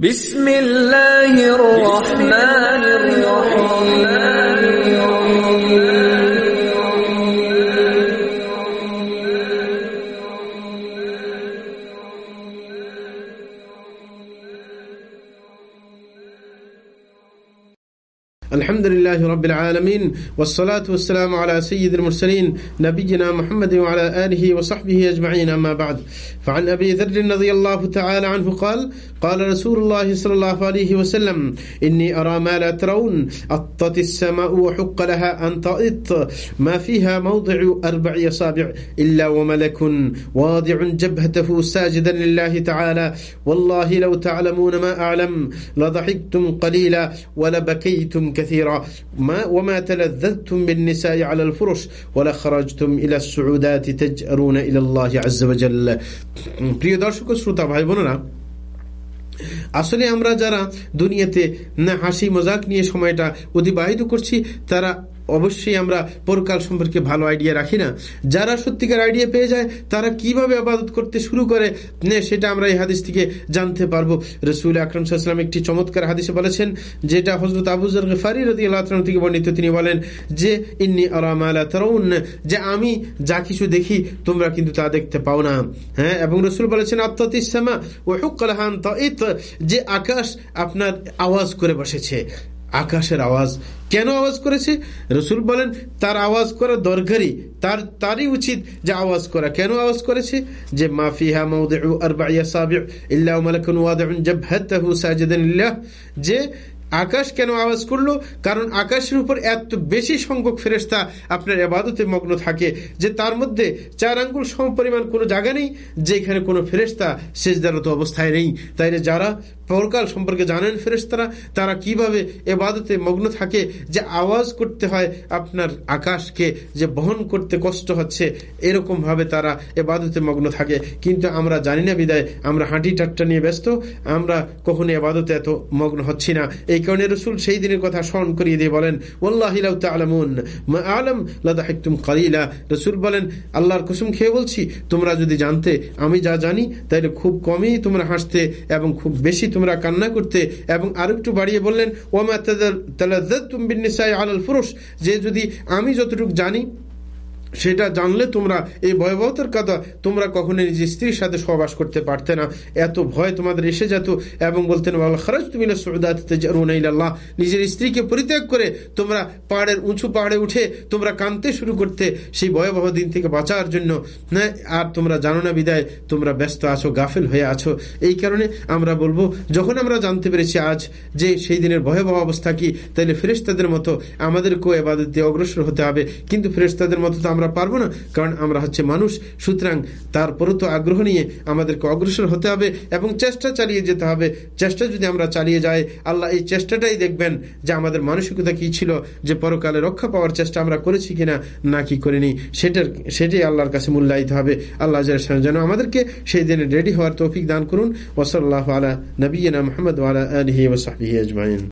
بسم الله الرحمن الحمد لله رب العالمين والصلاة والسلام على سيد المرسلين نبينا محمد وعلى آله وصحبه أجمعين أما بعد. فعن أبي ذر رضي الله تعالى عنه قال قال رسول الله صلى الله عليه وسلم إني أرى ما لا ترون أطت السماء وحق لها أن تأط ما فيها موضع أربع أصابع إلا وملك واضع جبهته ساجدا لله تعالى. والله لو تعلمون ما أعلم لضحكتم قليلا ولبكيتم كثيرا ما وما تلذذتم بالنساء على الفرش ولخرجتم إلى السعودات تجأرون إلى الله عز وجل প্রিয় দর্শক শ্রোতা ভাই বোনেরা আসলে আমরা যারা দুনিয়াতে না হাসি মজাক নিয়ে সময়টা অতিবাহিত করছি তারা অবশ্যই আমরা পরকাল সম্পর্কে ভালো আইডিয়া রাখি না। যারা সত্যিকার আইডিয়া পেয়ে যায়, তারা কীভাবে আবাদত করতে শুরু করে সেটা আমরা এই হাদিস থেকে জানতে পারব। রসুল আকরম সাল্লাম একটি চমৎকার হাদিসে বলেছেন, যেটা হজরত আবুজর ফারি রদি আল্লাহ থেকে বর্ণিত, তিনি বলেন যে, ইন্নি আরাম আলা যে আমি যা কিছু দেখি, তোমরা কিন্তু তা দেখতে পাও না। হ্যাঁ এবং রসুল বলেছেন আত্মতিসামা ও হুকালহান যে আকাশ আপনার আওয়াজ করে বসেছে। আকাশের আওয়াজ। কেন আওয়াজ করেছে? রসুল বলেন, তার আওয়াজ করা দরকারই তার, তারই উচিত যে আওয়াজ করা। কেন আওয়াজ করেছে? যে মাফিহা যে আকাশ কেন আওয়াজ করল? কারণ আকাশের উপর এত বেশি সংখ্যক ফেরেস্তা আপনার এবাদতে মগ্ন থাকে যে তার মধ্যে চার আঙ্গুল সম পরিমাণ কোনো জায়গা নেই, যেখানে কোনো ফেরেস্তা শেষদারত অবস্থায় নেই। তাই যারা পরকাল সম্পর্কে জানেন ফেরেস্তারা তারা কীভাবে এবাদতে মগ্ন থাকে, যে আওয়াজ করতে হয় আপনার আকাশকে, যে বহন করতে কষ্ট হচ্ছে, এরকমভাবে তারা এবাদতে মগ্ন থাকে। কিন্তু আমরা জানি না বিদায়, আমরা হাঁটি টাট্টা নিয়ে ব্যস্ত, আমরা কখনো এবাদতে এত মগ্ন হচ্ছি না। এই কারণে রসুল সেই দিনের কথা স্মরণ করিয়ে দিয়ে বলেন আলম কালিলা। রসুল বলেন, আল্লাহর কুসুম খেয়ে বলছি, তোমরা যদি জানতে আমি যা জানি তাহলে খুব কমই তোমরা হাসতে এবং খুব বেশি কান্না করতে এবং আরও একটু বাড়িয়ে বললেন ওমা আল আলাল ফুরুষ যে যদি আমি যতটুকু জানি সেটা জানলে তোমরা এই ভয়াবহতার কথা তোমরা কখনো নিজের স্ত্রীর সাথে সহবাস করতে পারতে না। এত ভয় তোমাদের এসে যেত এবং বলতেন তুমি আল্লাহ নিজের স্ত্রীকে পরিত্যাগ করে তোমরা পাহাড়ের উঁচু পাহাড়ে উঠে তোমরা কানতে শুরু করতে সেই ভয়াবহ দিন থেকে বাঁচার জন্য। আর তোমরা জানো না বিদায়, তোমরা ব্যস্ত আছো, গাফেল হয়ে আছো। এই কারণে আমরা বলব, যখন আমরা জানতে পেরেছি আজ যে সেই দিনের ভয়াবহ অবস্থা কি, তাহলে ফেরেস্তাদের মতো আমাদেরকেও এবাদত দিয়ে অগ্রসর হতে হবে। কিন্তু ফেরেস্তাদের মতো তো আমরা পারব না, কারণ আমরা হচ্ছে মানুষ। সুতরাং তারপরও তো আগ্রহ নিয়ে আমাদেরকে অগ্রসর হতে হবে এবং চেষ্টা চালিয়ে যেতে হবে। চেষ্টা যদি আমরা চালিয়ে যাই, আল্লাহ এই চেষ্টাটাই দেখবেন যে আমাদের মানসিকতা কি ছিল, যে পরকালে রক্ষা পাওয়ার চেষ্টা আমরা করেছি কিনা, না কি করিনি, সেটার, সেটাই আল্লাহর কাছে মূল্যায়িত হবে। আল্লাহ যেন আমাদেরকে সেই দিনে রেডি হওয়ার তৌফিক দান করুন। ওসল্লাহ আলা নবীনা মোহাম্মদ আলহি ওসাহি আজমাইন।